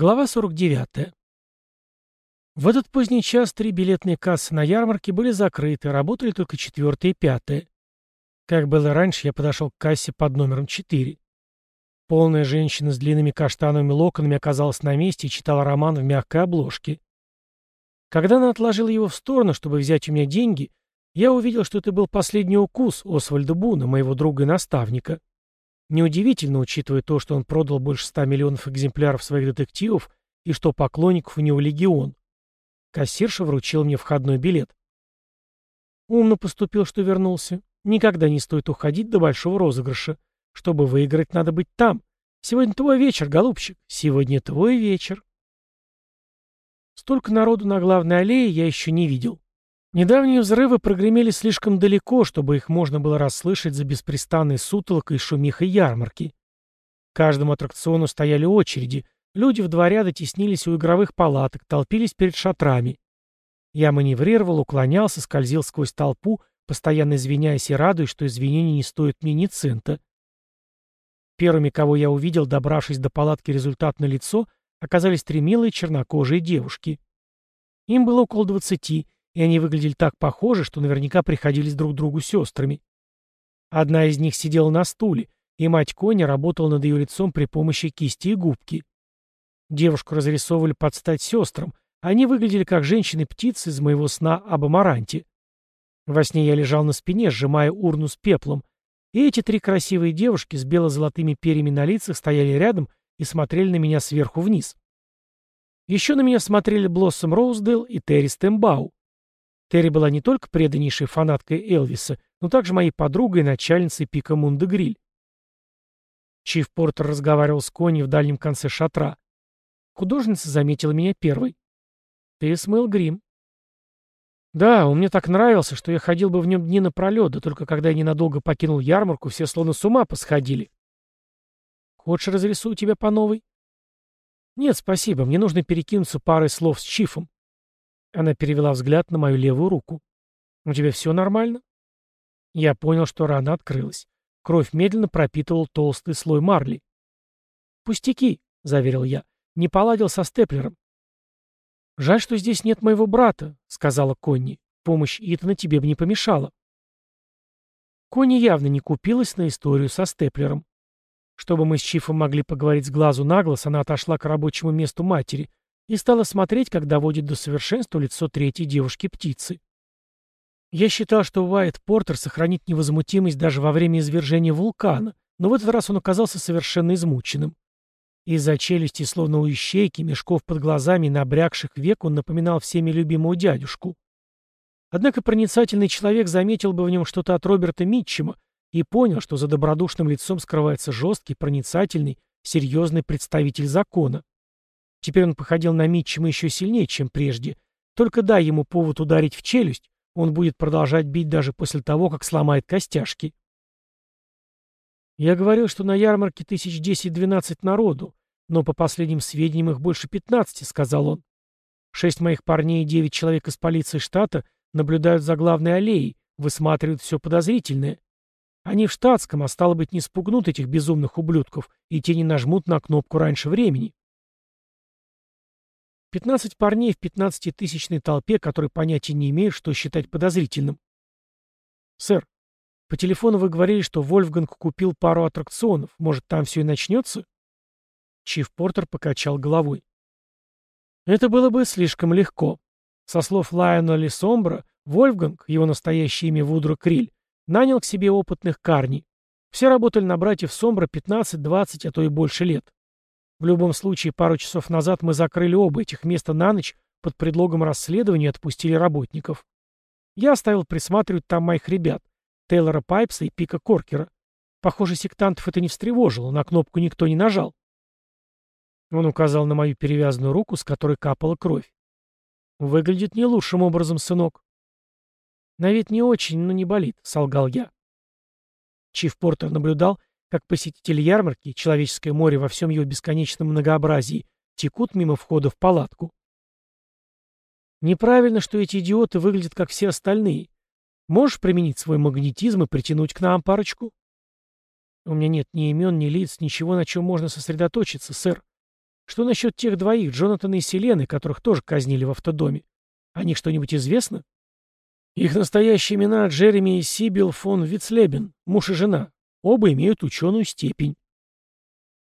Глава 49. В этот поздний час три билетные кассы на ярмарке были закрыты, работали только четвертая и пятая. Как было раньше, я подошел к кассе под номером 4. Полная женщина с длинными каштановыми локонами оказалась на месте и читала роман в мягкой обложке. Когда она отложила его в сторону, чтобы взять у меня деньги, я увидел, что это был последний укус Освальда Буна, моего друга и наставника. Неудивительно, учитывая то, что он продал больше ста миллионов экземпляров своих детективов и что поклонников у него легион. Кассирша вручил мне входной билет. Умно поступил, что вернулся. Никогда не стоит уходить до большого розыгрыша. Чтобы выиграть, надо быть там. Сегодня твой вечер, голубчик. Сегодня твой вечер. Столько народу на главной аллее я еще не видел. Недавние взрывы прогремели слишком далеко, чтобы их можно было расслышать за беспрестанной сутолокой шумихой ярмарки. каждому аттракциону стояли очереди, люди в два ряда теснились у игровых палаток, толпились перед шатрами. Я маневрировал, уклонялся, скользил сквозь толпу, постоянно извиняясь и радуясь, что извинения не стоят мне ни цента. Первыми, кого я увидел, добравшись до палатки результат на лицо, оказались три милые чернокожие девушки. Им было около двадцати, и они выглядели так похоже, что наверняка приходились друг другу сестрами. Одна из них сидела на стуле, и мать Кони работала над ее лицом при помощи кисти и губки. Девушку разрисовывали под стать сестрам, они выглядели как женщины-птицы из моего сна об Амаранте. Во сне я лежал на спине, сжимая урну с пеплом, и эти три красивые девушки с бело-золотыми перьями на лицах стояли рядом и смотрели на меня сверху вниз. Еще на меня смотрели Блоссом Роуздейл и Терри Стэмбау. Терри была не только преданнейшей фанаткой Элвиса, но также моей подругой и начальницей Пика Мунда Гриль. Чиф Портер разговаривал с Конни в дальнем конце шатра. Художница заметила меня первой. «Ты смыл грим». «Да, он мне так нравился, что я ходил бы в нем дни напролет, да только когда я ненадолго покинул ярмарку, все словно с ума посходили». «Хочешь, разрисую тебя по новой?» «Нет, спасибо, мне нужно перекинуться парой слов с Чифом». Она перевела взгляд на мою левую руку. «У тебя все нормально?» Я понял, что рана открылась. Кровь медленно пропитывал толстый слой марли. «Пустяки», — заверил я. «Не поладил со степлером». «Жаль, что здесь нет моего брата», — сказала Конни. «Помощь Итана тебе бы не помешала». Конни явно не купилась на историю со степлером. Чтобы мы с Чифом могли поговорить с глазу на глаз, она отошла к рабочему месту матери, и стала смотреть, как доводит до совершенства лицо третьей девушки-птицы. Я считал, что Уайт Портер сохранит невозмутимость даже во время извержения вулкана, но в этот раз он оказался совершенно измученным. Из-за челюсти, словно у ищейки, мешков под глазами и набрякших век он напоминал всеми любимого дядюшку. Однако проницательный человек заметил бы в нем что-то от Роберта Митчема и понял, что за добродушным лицом скрывается жесткий, проницательный, серьезный представитель закона. Теперь он походил на Митчема еще сильнее, чем прежде. Только дай ему повод ударить в челюсть, он будет продолжать бить даже после того, как сломает костяшки. Я говорил, что на ярмарке тысяч десять-двенадцать народу, но по последним сведениям их больше пятнадцати, сказал он. Шесть моих парней и девять человек из полиции штата наблюдают за главной аллеей, высматривают все подозрительное. Они в штатском, а стало быть, не спугнут этих безумных ублюдков, и те не нажмут на кнопку раньше времени. Пятнадцать парней в пятнадцатитысячной толпе, которые понятия не имеют, что считать подозрительным. «Сэр, по телефону вы говорили, что Вольфганг купил пару аттракционов. Может, там все и начнется?» Чиф Портер покачал головой. «Это было бы слишком легко. Со слов Лайона Лисомбра, Вольфганг, его настоящее имя Вудро Криль, нанял к себе опытных карни. Все работали на братьев Сомбра 15, 20, а то и больше лет. В любом случае, пару часов назад мы закрыли оба этих места на ночь под предлогом расследования и отпустили работников. Я оставил присматривать там моих ребят, Тейлора Пайпса и Пика Коркера. Похоже, сектантов это не встревожило, на кнопку никто не нажал. Он указал на мою перевязанную руку, с которой капала кровь. «Выглядит не лучшим образом, сынок». «На вид не очень, но не болит», — солгал я. Чиф Портер наблюдал, как посетители ярмарки, человеческое море во всем его бесконечном многообразии, текут мимо входа в палатку. Неправильно, что эти идиоты выглядят как все остальные. Можешь применить свой магнетизм и притянуть к нам парочку? У меня нет ни имен, ни лиц, ничего, на чем можно сосредоточиться, сэр. Что насчет тех двоих, Джонатана и Селены, которых тоже казнили в автодоме? О них что-нибудь известно? Их настоящие имена Джереми и Сибил фон Вицлебен, муж и жена. Оба имеют ученую степень.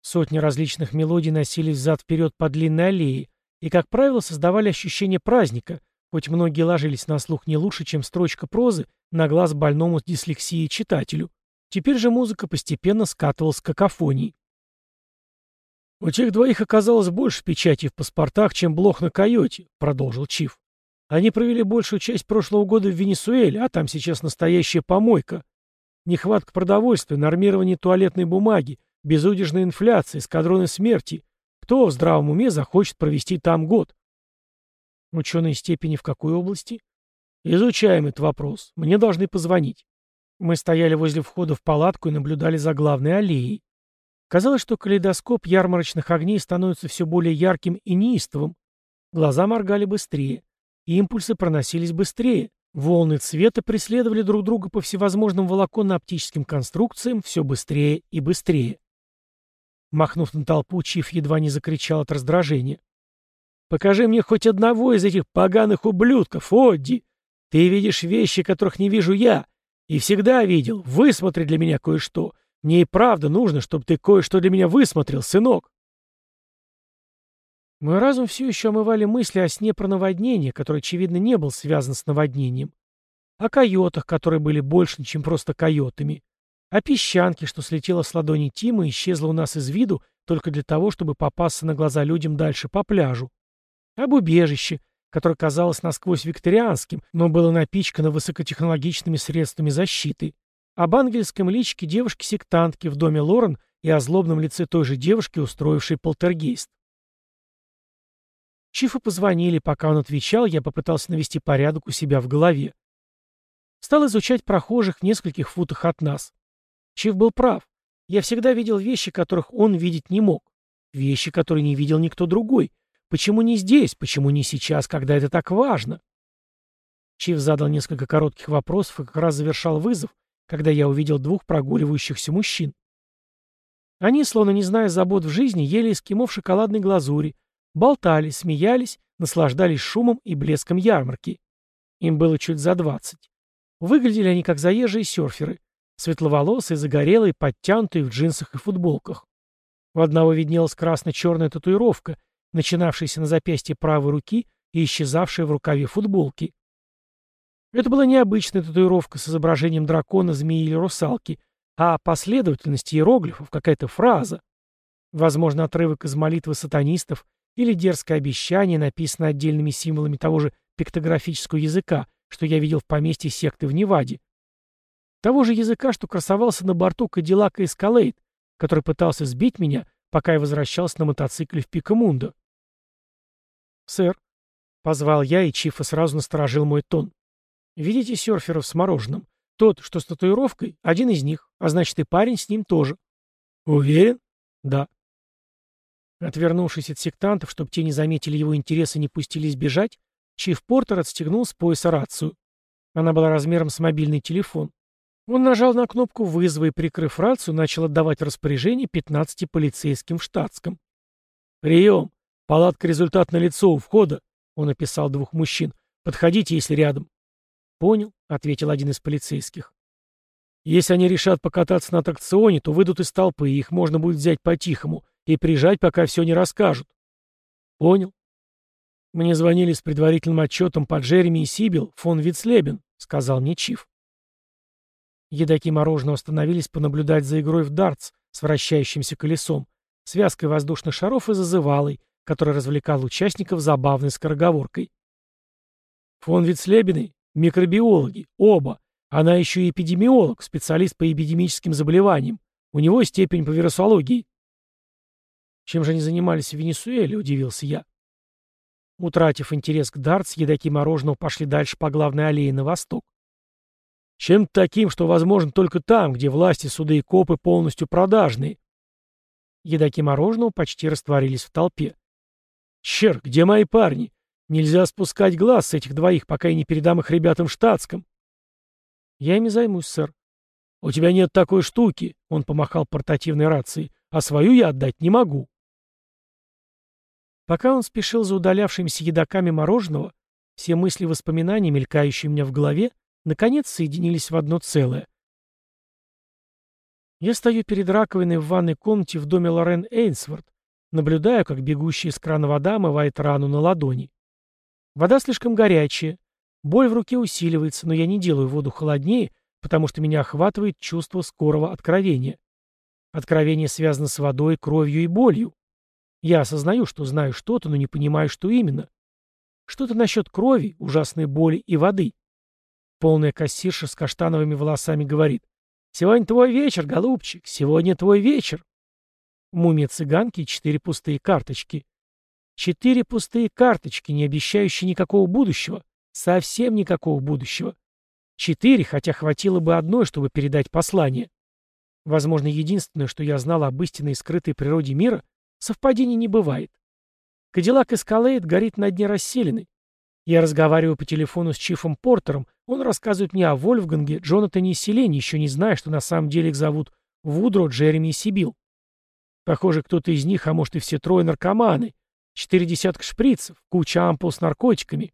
Сотни различных мелодий носились взад-вперед по длинной аллее и, как правило, создавали ощущение праздника, хоть многие ложились на слух не лучше, чем строчка прозы на глаз больному с дислексией читателю. Теперь же музыка постепенно скатывалась к какофонии. «У тех двоих оказалось больше печати в паспортах, чем блох на койоте», — продолжил Чиф. «Они провели большую часть прошлого года в Венесуэле, а там сейчас настоящая помойка. Нехватка продовольствия, нормирование туалетной бумаги, безудержная инфляция, эскадроны смерти. Кто в здравом уме захочет провести там год?» «Ученые степени в какой области?» «Изучаем этот вопрос. Мне должны позвонить». Мы стояли возле входа в палатку и наблюдали за главной аллеей. Казалось, что калейдоскоп ярмарочных огней становится все более ярким и неистовым. Глаза моргали быстрее. Импульсы проносились быстрее. Волны цвета преследовали друг друга по всевозможным волоконно-оптическим конструкциям все быстрее и быстрее. Махнув на толпу, Чиф едва не закричал от раздражения. «Покажи мне хоть одного из этих поганых ублюдков, Одди! Ты видишь вещи, которых не вижу я, и всегда видел. Высмотри для меня кое-что. Мне и правда нужно, чтобы ты кое-что для меня высмотрел, сынок. Мой разум все еще омывали мысли о сне про наводнение, который, очевидно, не был связан с наводнением. О койотах, которые были больше, чем просто койотами. О песчанке, что слетела с ладони Тима и исчезла у нас из виду только для того, чтобы попасться на глаза людям дальше по пляжу. Об убежище, которое казалось насквозь викторианским, но было напичкано высокотехнологичными средствами защиты об ангельском личке девушки-сектантки в доме Лорен и о злобном лице той же девушки, устроившей полтергейст. Чифу позвонили, пока он отвечал, я попытался навести порядок у себя в голове. Стал изучать прохожих в нескольких футах от нас. Чиф был прав. Я всегда видел вещи, которых он видеть не мог. Вещи, которые не видел никто другой. Почему не здесь? Почему не сейчас, когда это так важно? Чиф задал несколько коротких вопросов и как раз завершал вызов, когда я увидел двух прогуливающихся мужчин. Они, словно не зная забот в жизни, ели эскимо в шоколадной глазури, болтали, смеялись, наслаждались шумом и блеском ярмарки. Им было чуть за двадцать. Выглядели они как заезжие серферы, светловолосые, загорелые, подтянутые в джинсах и футболках. У одного виднелась красно-черная татуировка, начинавшаяся на запястье правой руки и исчезавшая в рукаве футболки. Это была необычная татуировка с изображением дракона, змеи или русалки, а последовательность иероглифов, какая-то фраза. Возможно, отрывок из молитвы сатанистов или дерзкое обещание, написанное отдельными символами того же пиктографического языка, что я видел в поместье секты в Неваде. Того же языка, что красовался на борту Кадиллака Эскалейд, который пытался сбить меня, пока я возвращался на мотоцикле в Пикамундо. «Сэр», — позвал я, и Чифа сразу насторожил мой тон. Видите серферов с мороженым? Тот, что с татуировкой, один из них, а значит и парень с ним тоже. Уверен? Да. Отвернувшись от сектантов, чтобы те не заметили его интереса и не пустились бежать, Чиф Портер отстегнул с пояса рацию. Она была размером с мобильный телефон. Он нажал на кнопку вызова и, прикрыв рацию, начал отдавать распоряжение 15 полицейским в штатском. «Прием! Палатка результат на лицо у входа», — он описал двух мужчин. «Подходите, если рядом. «Понял», — ответил один из полицейских. «Если они решат покататься на аттракционе, то выйдут из толпы, и их можно будет взять по-тихому и прижать, пока все не расскажут». «Понял». «Мне звонили с предварительным отчетом по Джереми и Сибил, фон Вицлебен», — сказал мне Чиф. Едаки мороженого остановились понаблюдать за игрой в дартс с вращающимся колесом, связкой воздушных шаров и зазывалой, который развлекал участников забавной скороговоркой. Фон Вицлебены Микробиологи, оба. Она еще и эпидемиолог, специалист по эпидемическим заболеваниям. У него степень по вирусологии. Чем же они занимались в Венесуэле, удивился я. Утратив интерес к дартс, едоки мороженого пошли дальше по главной аллее на восток. Чем-то таким, что возможно только там, где власти, суды и копы полностью продажные. Едоки мороженого почти растворились в толпе. Черт, где мои парни? Нельзя спускать глаз с этих двоих, пока я не передам их ребятам в штатском. Я ими займусь, сэр. У тебя нет такой штуки, он помахал портативной рацией, а свою я отдать не могу. Пока он спешил за удалявшимися едоками мороженого, все мысли и воспоминания, мелькающие у меня в голове, наконец соединились в одно целое. Я стою перед раковиной в ванной комнате в доме Лорен Эйнсворт, наблюдаю, как бегущая из крана вода омывает рану на ладони. Вода слишком горячая, боль в руке усиливается, но я не делаю воду холоднее, потому что меня охватывает чувство скорого откровения. Откровение связано с водой, кровью и болью. Я осознаю, что знаю что-то, но не понимаю, что именно. Что-то насчет крови, ужасной боли и воды. Полная кассирша с каштановыми волосами говорит. «Сегодня твой вечер, голубчик, сегодня твой вечер». Мумия цыганки и четыре пустые карточки. Четыре пустые карточки, не обещающие никакого будущего. Совсем никакого будущего. Четыре, хотя хватило бы одной, чтобы передать послание. Возможно, единственное, что я знал об истинной скрытой природе мира, совпадений не бывает. Кадиллак Эскалейд горит на дне расселены. Я разговариваю по телефону с Чифом Портером, он рассказывает мне о Вольфганге, Джонатане и Селене, еще не зная, что на самом деле их зовут Вудро, Джереми и Сибил. Похоже, кто-то из них, а может и все трое наркоманы. Четыре десятка шприцев, куча ампул с наркотиками.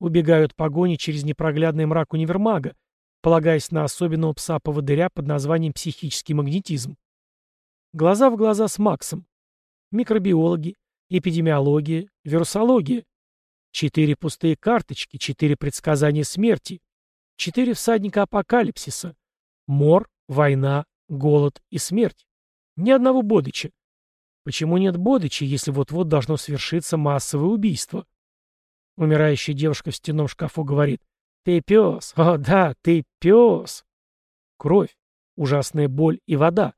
Убегают от погони через непроглядный мрак универмага, полагаясь на особенного пса-поводыря под названием психический магнетизм. Глаза в глаза с Максом. Микробиологи, эпидемиология, вирусология. Четыре пустые карточки, четыре предсказания смерти, четыре всадника апокалипсиса. Мор, война, голод и смерть. Ни одного Бодыча. Почему нет Бодыча, если вот-вот должно свершиться массовое убийство? Умирающая девушка в стенном шкафу говорит «Ты пес! О, да, ты пес!» Кровь, ужасная боль и вода.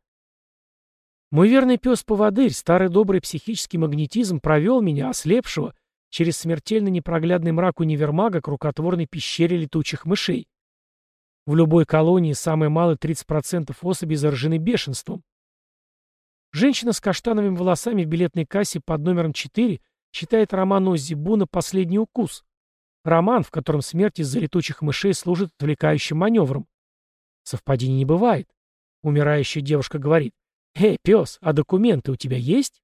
Мой верный пес-поводырь, старый добрый психический магнетизм провел меня, ослепшего, через смертельно непроглядный мрак универмага к рукотворной пещере летучих мышей. В любой колонии самое малое 30% особей заражены бешенством. Женщина с каштановыми волосами в билетной кассе под номером 4 читает роман Оззи Буна «Последний укус». Роман, в котором смерть из-за летучих мышей служит отвлекающим маневром. Совпадений не бывает. Умирающая девушка говорит, «Эй, пес, а документы у тебя есть?»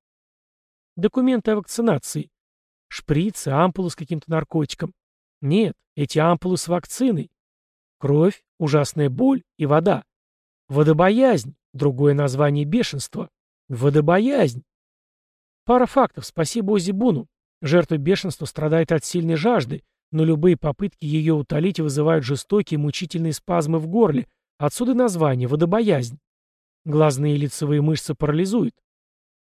Документы о вакцинации. Шприцы, ампулы с каким-то наркотиком. Нет, эти ампулы с вакциной. Кровь, ужасная боль и вода. Водобоязнь, другое название бешенства. Водобоязнь. Пара фактов, спасибо Озибуну. Жертва бешенства страдает от сильной жажды, но любые попытки ее утолить вызывают жестокие мучительные спазмы в горле. Отсюда название – водобоязнь. Глазные и лицевые мышцы парализуют.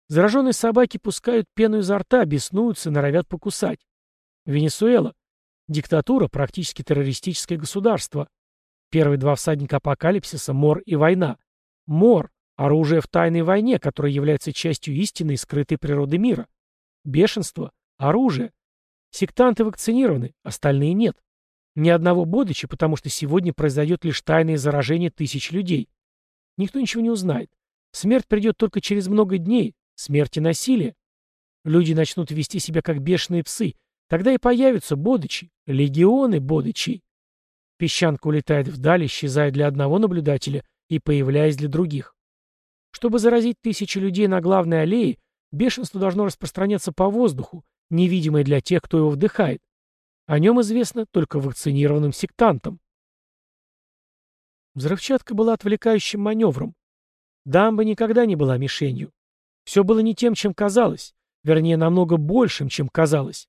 Зараженные собаки пускают пену изо рта, беснуются, норовят покусать. Венесуэла. Диктатура, практически террористическое государство. Первые два всадника апокалипсиса – мор и война. Мор – оружие в тайной войне, которое является частью истинной скрытой природы мира. Бешенство – оружие. Сектанты вакцинированы, остальные нет. Ни одного бодыча, потому что сегодня произойдет лишь тайное заражение тысяч людей. Никто ничего не узнает. Смерть придет только через много дней, смерти насилия. Люди начнут вести себя как бешеные псы. Тогда и появятся бодычи, легионы бодычей. Песчанка улетает вдаль, исчезая для одного наблюдателя и появляясь для других. Чтобы заразить тысячи людей на главной аллее, бешенство должно распространяться по воздуху, невидимое для тех, кто его вдыхает. О нем известно только вакцинированным сектантам. Взрывчатка была отвлекающим маневром. Дамба никогда не была мишенью. Все было не тем, чем казалось. Вернее, намного большим, чем казалось.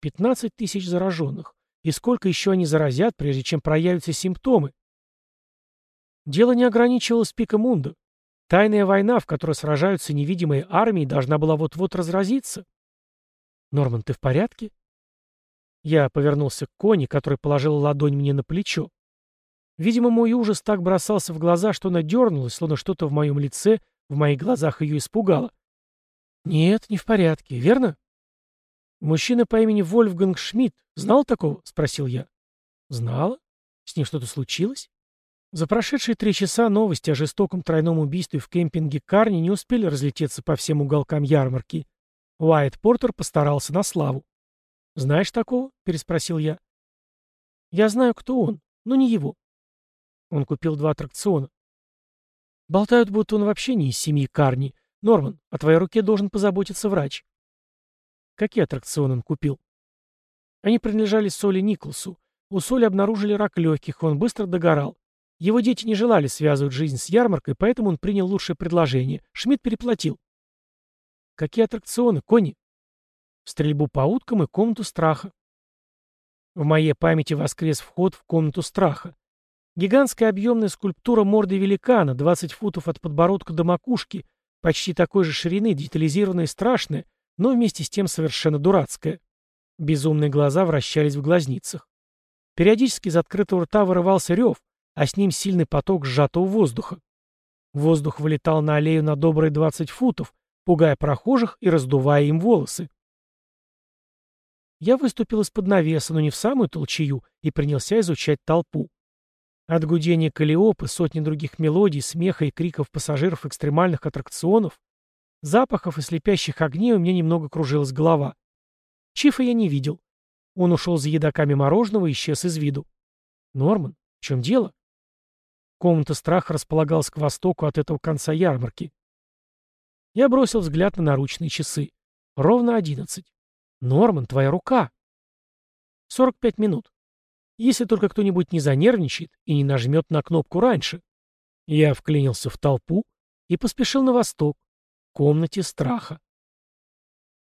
15 тысяч зараженных. И сколько еще они заразят, прежде чем проявятся симптомы? Дело не ограничивалось Пикамунда. Тайная война, в которой сражаются невидимые армии, должна была вот-вот разразиться. «Норман, ты в порядке?» Я повернулся к Кони, который положил ладонь мне на плечо. Видимо, мой ужас так бросался в глаза, что она дернулась, словно что-то в моем лице в моих глазах ее испугало. «Нет, не в порядке, верно?» «Мужчина по имени Вольфганг Шмидт. Знал такого?» — спросил я. «Знала? С ним что-то случилось?» За прошедшие три часа новости о жестоком тройном убийстве в кемпинге Карни не успели разлететься по всем уголкам ярмарки. Уайт Портер постарался на славу. «Знаешь такого?» — переспросил я. «Я знаю, кто он, но не его». Он купил два аттракциона. Болтают, будто он вообще не из семьи Карни. Норман, о твоей руке должен позаботиться врач. Какие аттракционы он купил? Они принадлежали Соли Николсу. У Соли обнаружили рак легких, он быстро догорал. Его дети не желали связывать жизнь с ярмаркой, поэтому он принял лучшее предложение. Шмидт переплатил. Какие аттракционы, кони? Стрельбу по уткам и комнату страха. В моей памяти воскрес вход в комнату страха. Гигантская объемная скульптура морды великана, 20 футов от подбородка до макушки, почти такой же ширины, детализированная и страшная, но вместе с тем совершенно дурацкая. Безумные глаза вращались в глазницах. Периодически из открытого рта вырывался рев, а с ним сильный поток сжатого воздуха. Воздух вылетал на аллею на добрые 20 футов, пугая прохожих и раздувая им волосы. Я выступил из-под навеса, но не в самую толчею, и принялся изучать толпу. От гудения калиопы, сотни других мелодий, смеха и криков пассажиров экстремальных аттракционов, запахов и слепящих огней у меня немного кружилась голова. Чифа я не видел. Он ушел за едоками мороженого и исчез из виду. Норман, в чем дело? Комната страха располагалась к востоку от этого конца ярмарки. Я бросил взгляд на наручные часы. Ровно одиннадцать. Норман, твоя рука. Сорок пять минут. Если только кто-нибудь не занервничает и не нажмет на кнопку раньше. Я вклинился в толпу и поспешил на восток, к комнате страха.